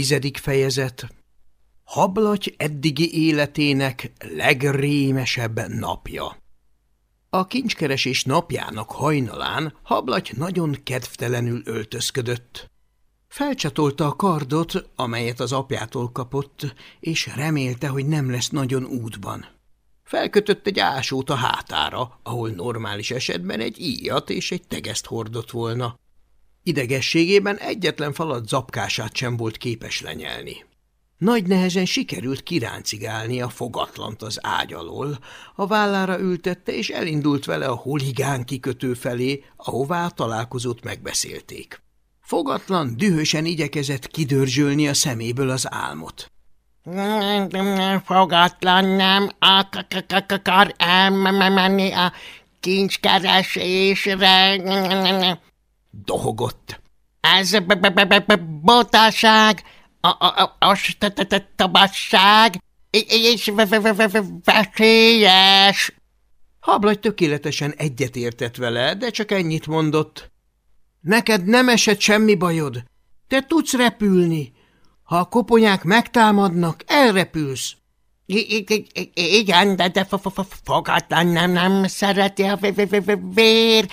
Tizedik fejezet Hablaty eddigi életének legrémesebb napja A kincskeresés napjának hajnalán Hablaty nagyon kedvtelenül öltözködött. Felcsatolta a kardot, amelyet az apjától kapott, és remélte, hogy nem lesz nagyon útban. Felkötött egy ásót a hátára, ahol normális esetben egy íjat és egy tegeszt hordott volna. Idegességében egyetlen falat zapkását sem volt képes lenyelni. Nagy nehezen sikerült kiráncigálni a fogatlant az ágy alól, a vállára ültette, és elindult vele a huligán kikötő felé, ahová a találkozót megbeszélték. Fogatlan dühösen igyekezett kidörzsölni a szeméből az álmot. Fogatlan nem akar elmenni a kincskeresésre dohogott. Ez botaság, ostobaság és veszélyes. Hablagy tökéletesen egyetértett vele, de csak ennyit mondott. Neked nem esett semmi bajod. Te tudsz repülni. Ha a koponyák megtámadnak, elrepülsz. Igen, de, de fogatlan nem, nem szereti a vér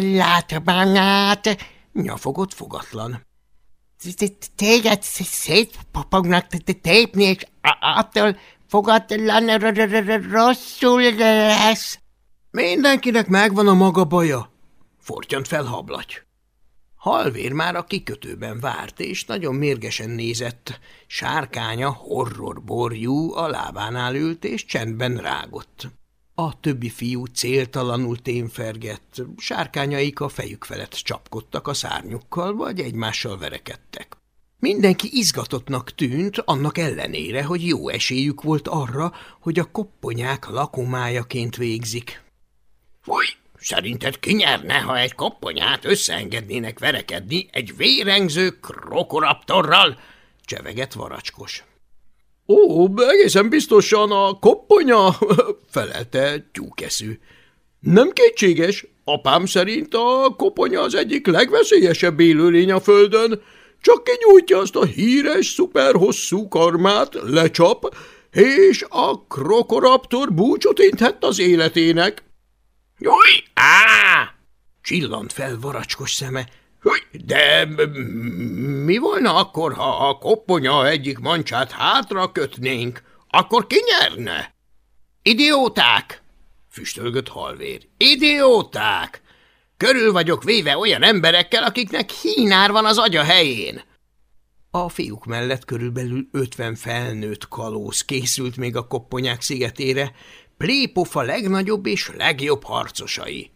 látományát. Nyafogott fogatlan. Téged szét fognak tépni, és attól fogatlan rosszul lesz. Mindenkinek megvan a maga baja, fortyant fel hablaty. Halvér már a kikötőben várt, és nagyon mérgesen nézett. Sárkánya horrorborjú a lábánál ült, és csendben rágott. A többi fiú céltalanul témfergett, sárkányaik a fejük felett csapkodtak a szárnyukkal, vagy egymással verekedtek. Mindenki izgatottnak tűnt, annak ellenére, hogy jó esélyük volt arra, hogy a kopponyák lakomájaként végzik. – Fúj! Szerinted ki nyerne, ha egy kopponyát összeengednének verekedni egy vérengző krokoraptorral? Csevegett varacskos. Ó, egészen biztosan a kopponya, felelte tyúkeszű. Nem kétséges, apám szerint a koponya az egyik legveszélyesebb élőlény a földön. Csak kinyújtja azt a híres, szuperhosszú karmát, lecsap, és a krokoraptor búcsot inthet az életének. Júj! Á! Csillant fel varacskos szeme. De mi volna akkor, ha a kopponya egyik mancsát hátra kötnénk? Akkor ki nyerne? Idióták! füstölgött halvér. Idióták! Körül vagyok véve olyan emberekkel, akiknek hínár van az agya helyén. A fiúk mellett körülbelül ötven felnőtt kalóz készült még a kopponyák szigetére, Plépofa legnagyobb és legjobb harcosai.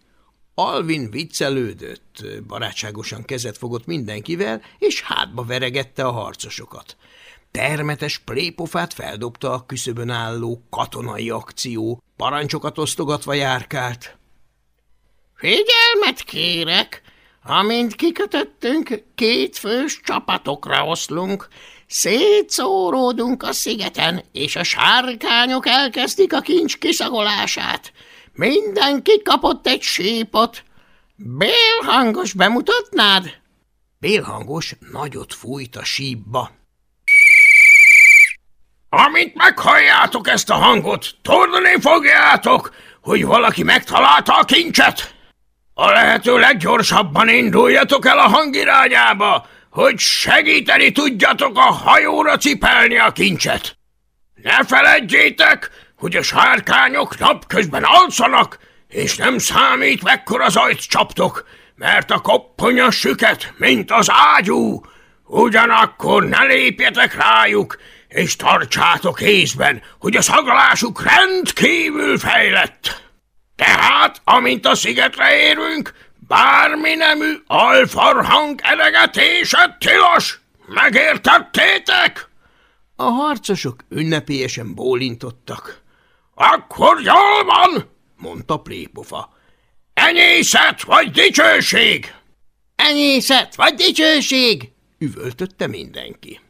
Alvin viccelődött, barátságosan kezet fogott mindenkivel, és hátba veregette a harcosokat. Termetes plépofát feldobta a küszöbön álló katonai akció, parancsokat osztogatva járkált. – Figyelmet kérek! Amint kikötöttünk, két fős csapatokra oszlunk, szétszóródunk a szigeten, és a sárkányok elkezdik a kincs kiszagolását. Mindenki kapott egy sípot. Bélhangos bemutatnád? Bélhangos nagyot fújt a sípba. Amint meghalljátok ezt a hangot, tudni fogjátok, hogy valaki megtalálta a kincset. A lehető leggyorsabban induljatok el a hang irányába, hogy segíteni tudjatok a hajóra cipelni a kincset. Ne feledjétek, hogy a sárkányok napközben alszanak, és nem számít, mekkora zajt csaptok, mert a kopponya süket, mint az ágyú. Ugyanakkor ne lépjetek rájuk, és tartsátok észben, hogy a szaglásuk rendkívül fejlett. Tehát, amint a szigetre érünk, bármi nemű alfarhang elegetése tilos. Megértettétek? A harcosok ünnepélyesen bólintottak. Akkor jól van, mondta Plépofa. Enyészet vagy dicsőség? Enyészet vagy dicsőség? üvöltötte mindenki.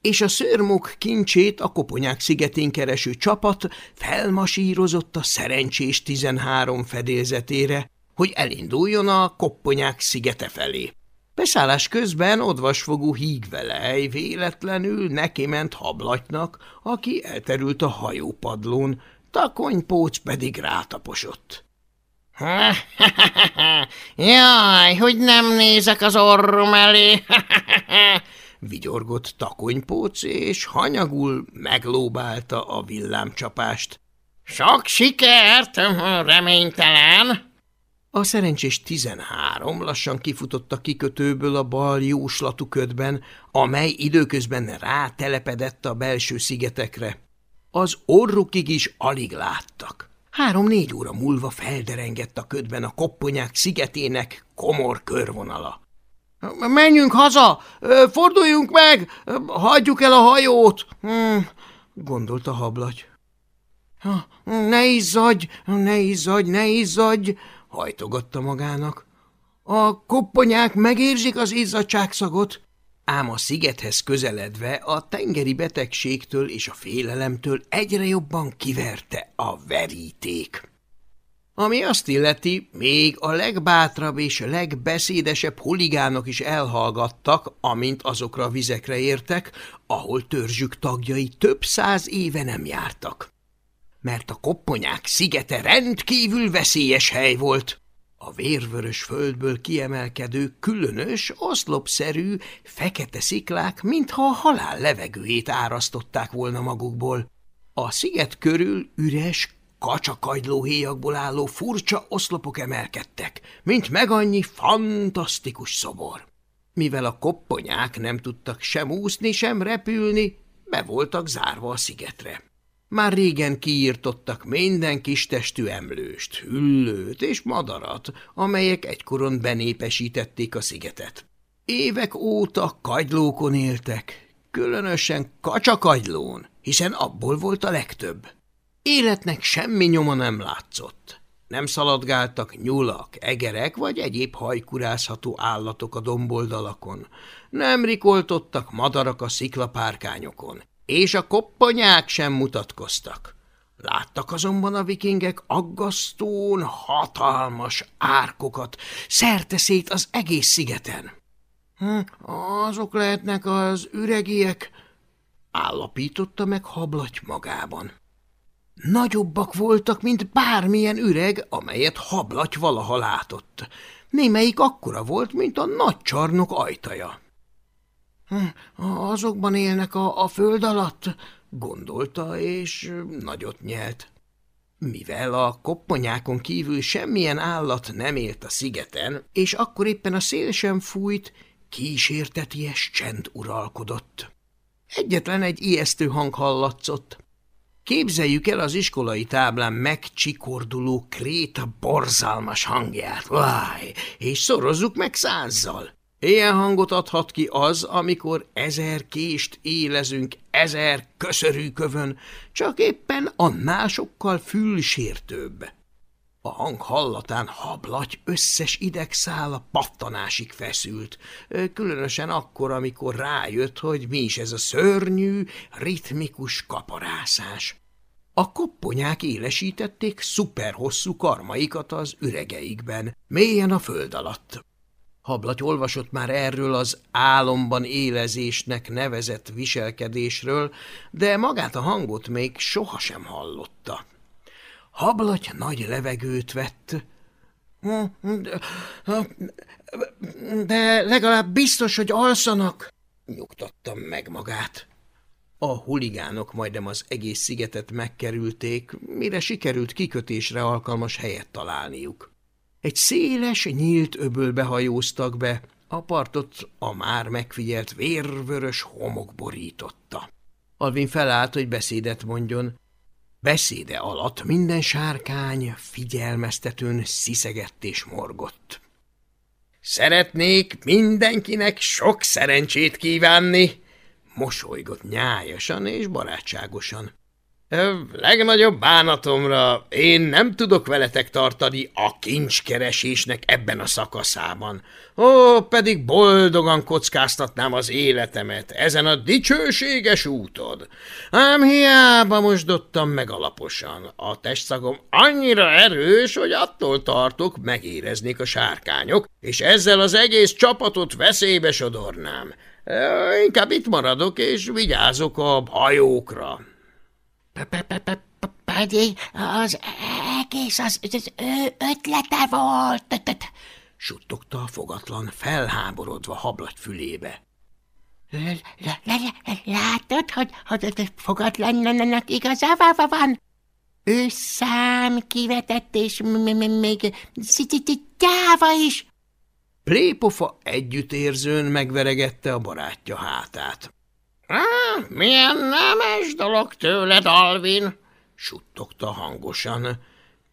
És a szörmok kincsét a koponyák szigetén kereső csapat felmasírozott a szerencsés tizenhárom fedélzetére, hogy elinduljon a kopponyák szigete felé. Beszállás közben odvasfogú hígvelej véletlenül neki ment hablatnak, aki elterült a hajópadlón, takonypóc pedig rátaposott. – Jaj, hogy nem nézek az orrom elé! vigyorgott takonypóc, és hanyagul meglóbálta a villámcsapást. – Sok sikert, reménytelen! A szerencsés tizenhárom lassan kifutott a kikötőből a bal jóslatú ködben, amely időközben rátelepedett a belső szigetekre. Az orrukig is alig láttak. Három-négy óra múlva felderengett a ködben a kopponyák szigetének komor körvonala. – Menjünk haza! Forduljunk meg! Hagyjuk el a hajót! Hmm, – gondolta hablagy. – Ne izzadj, ne izzadj, ne izzadj! Hajtogatta magának. A kopponyák megérzik az izzadságszagot, ám a szigethez közeledve a tengeri betegségtől és a félelemtől egyre jobban kiverte a veríték. Ami azt illeti, még a legbátrabb és legbeszédesebb huligánok is elhallgattak, amint azokra a vizekre értek, ahol törzsük tagjai több száz éve nem jártak mert a kopponyák szigete rendkívül veszélyes hely volt. A vérvörös földből kiemelkedő, különös, oszlopszerű, fekete sziklák, mintha a halál levegőjét árasztották volna magukból. A sziget körül üres, kacsakagylóhéjakból álló furcsa oszlopok emelkedtek, mint meg annyi fantasztikus szobor. Mivel a kopponyák nem tudtak sem úszni, sem repülni, be voltak zárva a szigetre. Már régen kiírtottak minden kis testű emlőst, hüllőt és madarat, amelyek egykoron benépesítették a szigetet. Évek óta kagylókon éltek, különösen kacsakagylón, hiszen abból volt a legtöbb. Életnek semmi nyoma nem látszott. Nem szaladgáltak nyulak, egerek vagy egyéb hajkurázható állatok a domboldalakon. Nem rikoltottak madarak a sziklapárkányokon, és a kopponyák sem mutatkoztak. Láttak azonban a vikingek aggasztón hatalmas árkokat, szerteszét az egész szigeten. Hm, azok lehetnek az üregiek, állapította meg hablaty magában. Nagyobbak voltak, mint bármilyen üreg, amelyet hablaty valaha látott. Némelyik akkora volt, mint a nagy csarnok ajtaja. Hm, azokban élnek a, a föld alatt, gondolta, és nagyot nyelt. Mivel a kopponyákon kívül semmilyen állat nem élt a szigeten, és akkor éppen a szél sem fújt, kísérteties csend uralkodott. Egyetlen egy ijesztő hang hallatszott. Képzeljük el az iskolai táblán megcsikorduló kréta borzalmas hangját, váj, és szorozzuk meg százzal. Ilyen hangot adhat ki az, amikor ezer kést élezünk ezer köszörűkövön, csak éppen annál sokkal fülsértőbb. A hang hallatán hablaty összes idegszála pattanásig feszült, különösen akkor, amikor rájött, hogy mi is ez a szörnyű, ritmikus kaparászás. A kopponyák élesítették szuperhosszú karmaikat az üregeikben, mélyen a föld alatt. Hablaty olvasott már erről az álomban élezésnek nevezett viselkedésről, de magát a hangot még sohasem hallotta. Hablaty nagy levegőt vett. De legalább biztos, hogy alszanak, nyugtattam meg magát. A huligánok majdnem az egész szigetet megkerülték, mire sikerült kikötésre alkalmas helyet találniuk. Egy széles, nyílt öbölbe hajóztak be, a partot a már megfigyelt vérvörös homok borította. Alvin felállt, hogy beszédet mondjon. Beszéde alatt minden sárkány figyelmeztetőn sziszegett és morgott. Szeretnék mindenkinek sok szerencsét kívánni, mosolygott nyájasan és barátságosan. Legnagyobb bánatomra én nem tudok veletek tartani a kincskeresésnek ebben a szakaszában. Ó, pedig boldogan kockáztatnám az életemet ezen a dicsőséges úton. Ám hiába mosdottam meg alaposan. A testszagom annyira erős, hogy attól tartok, megéreznék a sárkányok, és ezzel az egész csapatot veszélybe sodornám. Inkább itt maradok, és vigyázok a hajókra. Pedig az egész az, az ötlete volt, suttogta a fogatlan, felháborodva hablagy fülébe. Látod, hogy, hogy fogatlannak igazából van? Ő szám kivetett, és még gyáva is. Plépofa együttérzőn megveregette a barátja hátát. – Milyen nemes dolog tőled, Alvin! – suttogta hangosan.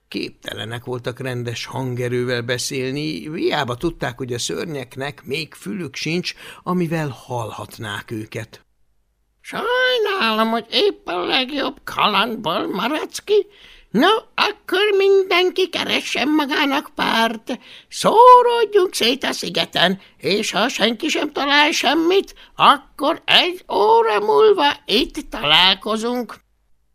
Képtelenek voltak rendes hangerővel beszélni, hiába tudták, hogy a szörnyeknek még fülük sincs, amivel hallhatnák őket. – Sajnálom, hogy épp a legjobb kalandból maradsz ki, No, akkor mindenki keressen magának párt, szóródjunk szét a szigeten, és ha senki sem talál semmit, akkor egy óra múlva itt találkozunk.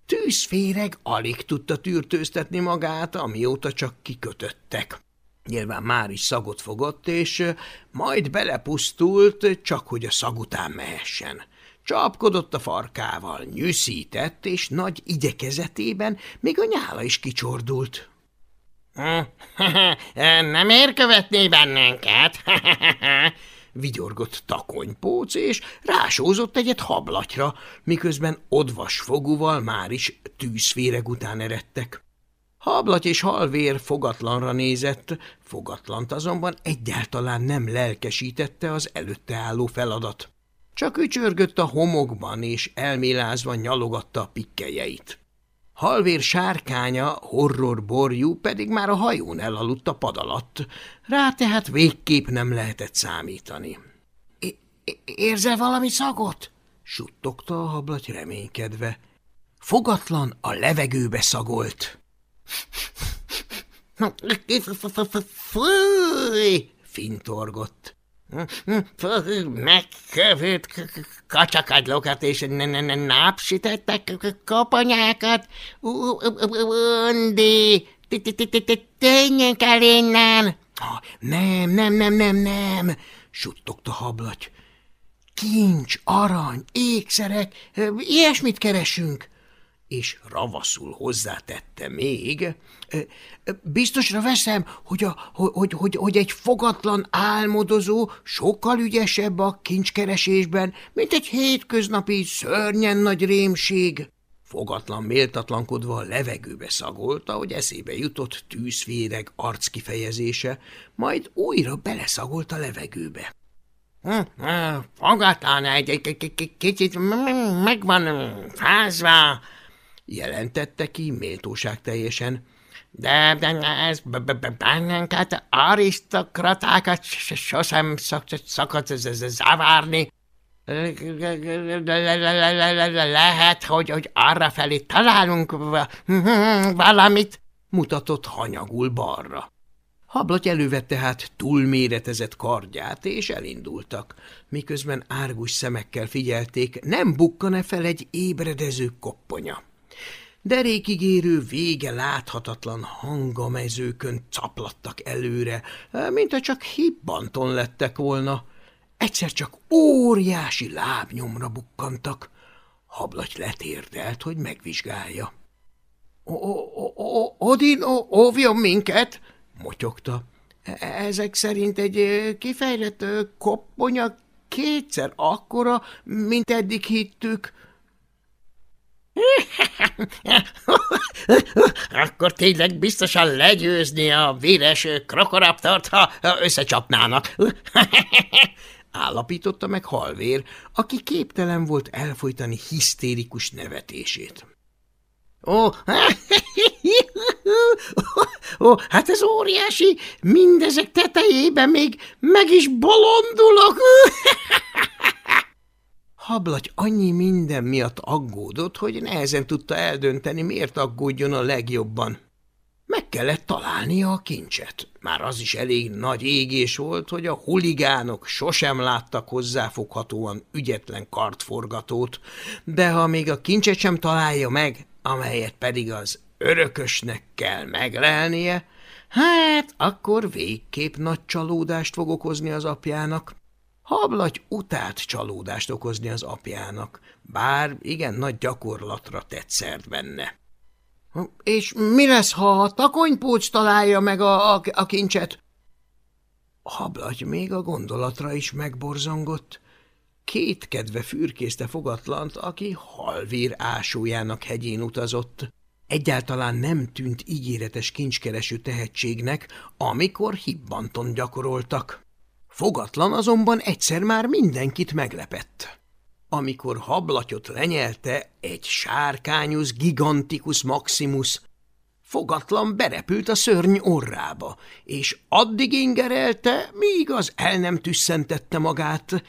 Tűzféreg alig tudta tűrtőztetni magát, amióta csak kikötöttek. Nyilván már is szagot fogott, és majd belepusztult, csak hogy a szag után mehessen. Csapkodott a farkával, nyűszített, és nagy igyekezetében még a nyála is kicsordult. – Nem ér követni bennünket? – vigyorgott takonypóc, és rásózott egyet hablatyra, miközben odvas fogúval már is tűzféreg után eredtek. Hablaty és halvér fogatlanra nézett, fogatlant azonban egyáltalán nem lelkesítette az előtte álló feladat. Csak ücsörgött a homokban, és elmélázva nyalogatta a pikkelyeit. Halvér sárkánya, horror borjú pedig már a hajón elaludt a pad alatt, rá tehát végképp nem lehetett számítani. – Érzel valami szagot? – suttogta a hablaty reménykedve. Fogatlan a levegőbe szagolt. – Fúj! – fintorgott. Megkövült kacsakadlókat és nápsítettek kapanyákat. Undi, tűnjünk el innen! Nem, nem, nem, nem, nem, suttogta hablaty. Kincs, arany, ékszerek, ilyesmit keresünk és ravaszul hozzátette még, biztosra veszem, hogy, a, hogy, hogy, hogy egy fogatlan álmodozó sokkal ügyesebb a kincskeresésben, mint egy hétköznapi szörnyen nagy rémség. Fogatlan méltatlankodva a levegőbe szagolta, hogy eszébe jutott tűzféreg arckifejezése, majd újra beleszagolt a levegőbe. Hm, hm, fogatlan egy kicsit megvan fázva, jelentette ki méltóság teljesen. De, de ez bennünket, arisztokratákat sosem szokott zavarni. Lehet, hogy, hogy arra felé találunk valamit, mutatott hanyagul balra. Hablaty elővette hát túlméretezett kardját, és elindultak, miközben árgus szemekkel figyelték, nem bukkan-e fel egy ébredező kopponya derékigérő, vége láthatatlan hangamezőkön caplattak előre, mint ha csak hibbanton lettek volna. Egyszer csak óriási lábnyomra bukkantak. Hablagy letérdelt, hogy megvizsgálja. – Odin óvjon minket! – motyogta. Ezek szerint egy kifejlett kopponya kétszer akkora, mint eddig hittük – Akkor tényleg biztosan legyőzni a véres krokoraptort, ha összecsapnának. Állapította meg halvér, aki képtelen volt elfolytani hisztérikus nevetését. Ó, ó, hát ez óriási, mindezek tetejében még meg is bolondulok. Hablaty annyi minden miatt aggódott, hogy nehezen tudta eldönteni, miért aggódjon a legjobban. Meg kellett találnia a kincset. Már az is elég nagy égés volt, hogy a huligánok sosem láttak hozzáfoghatóan ügyetlen kartforgatót, de ha még a kincset sem találja meg, amelyet pedig az örökösnek kell meglelnie, hát akkor végképp nagy csalódást fog okozni az apjának. Hablagy utált csalódást okozni az apjának, bár igen nagy gyakorlatra tett benne. – És mi lesz, ha a takonypóc találja meg a, a, a kincset? Hablagy még a gondolatra is megborzongott. Két kedve fürkészte fogatlant, aki halvír ásójának hegyén utazott. Egyáltalán nem tűnt ígéretes kincskereső tehetségnek, amikor hibbanton gyakoroltak. Fogatlan azonban egyszer már mindenkit meglepett. Amikor hablatyot lenyelte egy sárkányus gigantikus maximus, fogatlan berepült a szörny orrába, és addig ingerelte, míg az el nem tüsszentette magát.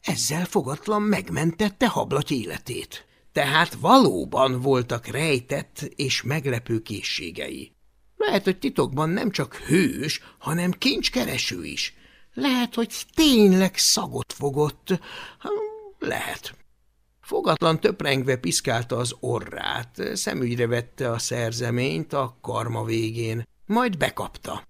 Ezzel fogatlan megmentette hablaty életét. Tehát valóban voltak rejtett és meglepő készségei. Lehet, hogy titokban nem csak hős, hanem kincskereső is – lehet, hogy tényleg szagot fogott. Hm, lehet. Fogatlan töprengve piszkálta az orrát, szemügyre vette a szerzeményt a karma végén, majd bekapta.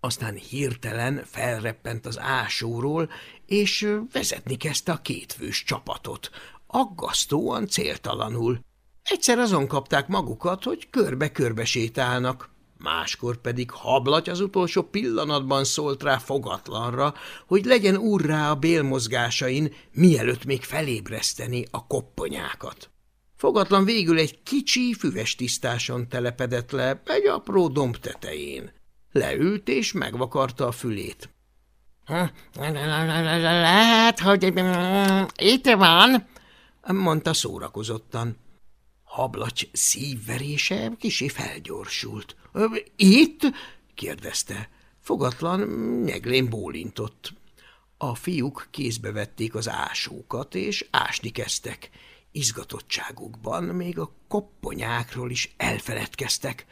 Aztán hirtelen felreppent az ásóról, és vezetni kezdte a kétfős csapatot, aggasztóan céltalanul. Egyszer azon kapták magukat, hogy körbe-körbe sétálnak máskor pedig hablaty az utolsó pillanatban szólt rá fogatlanra, hogy legyen úrrá a bélmozgásain, mielőtt még felébreszteni a kopponyákat. Fogatlan végül egy kicsi, füves tisztáson telepedett le egy apró domb tetején. Leült és megvakarta a fülét. – Lehet, hogy itt van – mondta szórakozottan. Hablacs szívverése kisé felgyorsult. – Itt? – kérdezte. Fogatlan nyeglén bólintott. A fiúk kézbe vették az ásókat, és ásni kezdtek. Izgatottságukban még a kopponyákról is elfeledkeztek.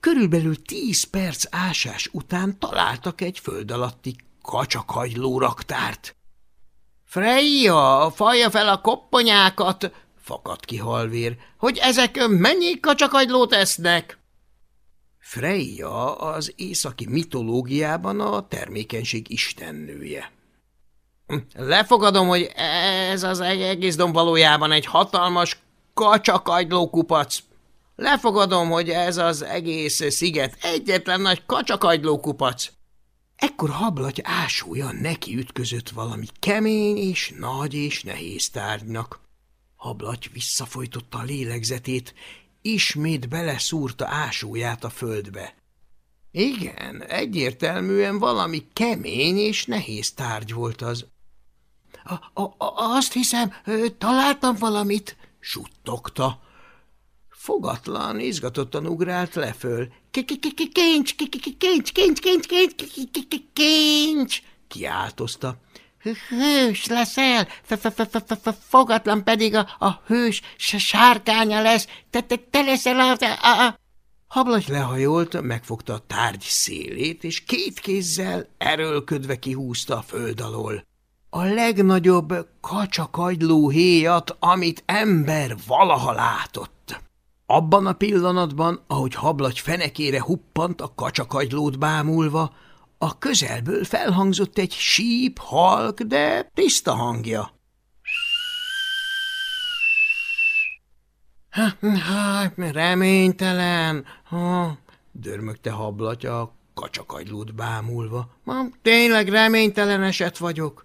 Körülbelül tíz perc ásás után találtak egy föld alatti kacsakagyló raktárt. – Freja, falja fel a kopponyákat! Fakadt ki halvér, hogy ezek mennyi kacsakagylót esznek? Freya az északi mitológiában a termékenység istennője. Lefogadom, hogy ez az egész domb valójában egy hatalmas kacsakagyló kupac. Lefogadom, hogy ez az egész sziget egyetlen nagy kacsakagyló kupac. Ekkor hablaty ásója neki ütközött valami kemény és nagy és nehéz tárgynak. Hablaty visszafojtotta a lélegzetét, ismét beleszúrta ásóját a földbe. Igen, egyértelműen valami kemény és nehéz tárgy volt az. A, a, azt hiszem, találtam valamit, suttogta. Fogatlan, izgatottan ugrált leföl. Kincs, kincs, kincs, kincs, kincs, kincs, kiáltozta. Hős leszel, fogatlan pedig a, a hős sárkánya lesz, te, te, te leszel a... a, a... Hablagy lehajolt, megfogta a tárgy szélét, és két kézzel erőlködve kihúzta a föld alól. A legnagyobb kacsakagyló héjat, amit ember valaha látott. Abban a pillanatban, ahogy hablagy fenekére huppant a kacsakagylót bámulva, a közelből felhangzott egy síp, halk, de tiszta hangja. – Reménytelen! Ha, dörmögte hablatja a kacsakagylót bámulva. – Tényleg reménytelen eset vagyok.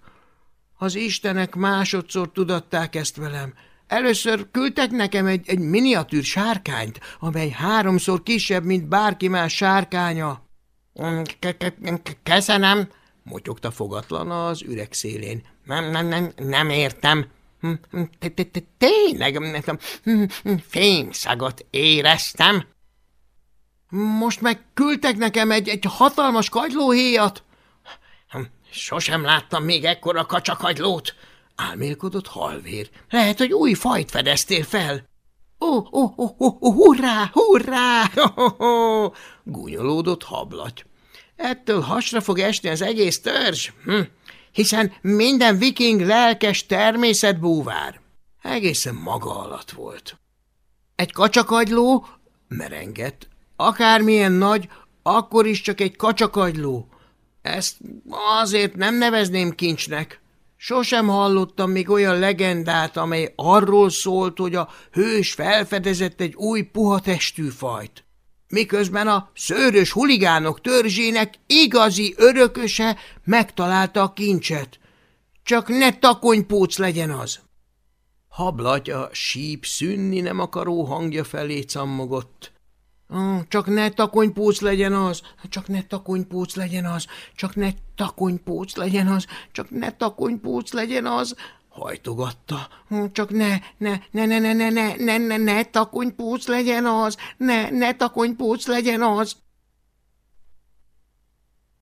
Az istenek másodszor tudatták ezt velem. Először küldtek nekem egy, egy miniatűr sárkányt, amely háromszor kisebb, mint bárki más sárkánya. – Köszönöm – motyogta fogatlan az üreg szélén. – Nem, nem, nem, nem értem. Hm, hm, – Tényleg hm, fémszagot éreztem. – Most meg küldtek nekem egy, egy hatalmas kagylóhéjat? – Sosem láttam még ekkora kacsakagylót. álmélkodott halvér. Lehet, hogy új fajt fedeztél fel. Ó, ó, ó, ó, ó hurrá, hurrá! gúnyolódott hablaty. Ettől hasra fog esni az egész törzs, hm, hiszen minden viking lelkes természetbúvár. Egészen maga alatt volt. Egy kacsakagyló, merengett, akármilyen nagy, akkor is csak egy kacsakagyló. Ezt azért nem nevezném kincsnek. Sosem hallottam még olyan legendát, amely arról szólt, hogy a hős felfedezett egy új puha testű fajt. Miközben a szőrös huligánok törzsének igazi örököse megtalálta a kincset. Csak ne takonypóc legyen az. Hablaty a síp szűnni nem akaró hangja felé cammogott. Csak ne takonypóc legyen az, csak ne takonypóc legyen az, csak ne takonypóc legyen az, csak ne takonypóc legyen az, hajtogatta. Csak ne, ne, ne, ne, ne, ne, ne, ne, ne, ne takonypóc legyen az, ne, ne takonypóc legyen az.